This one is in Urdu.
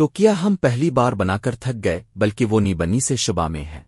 تو کیا ہم پہلی بار بنا کر تھک گئے بلکہ وہ نی بنی سے شبہ میں ہے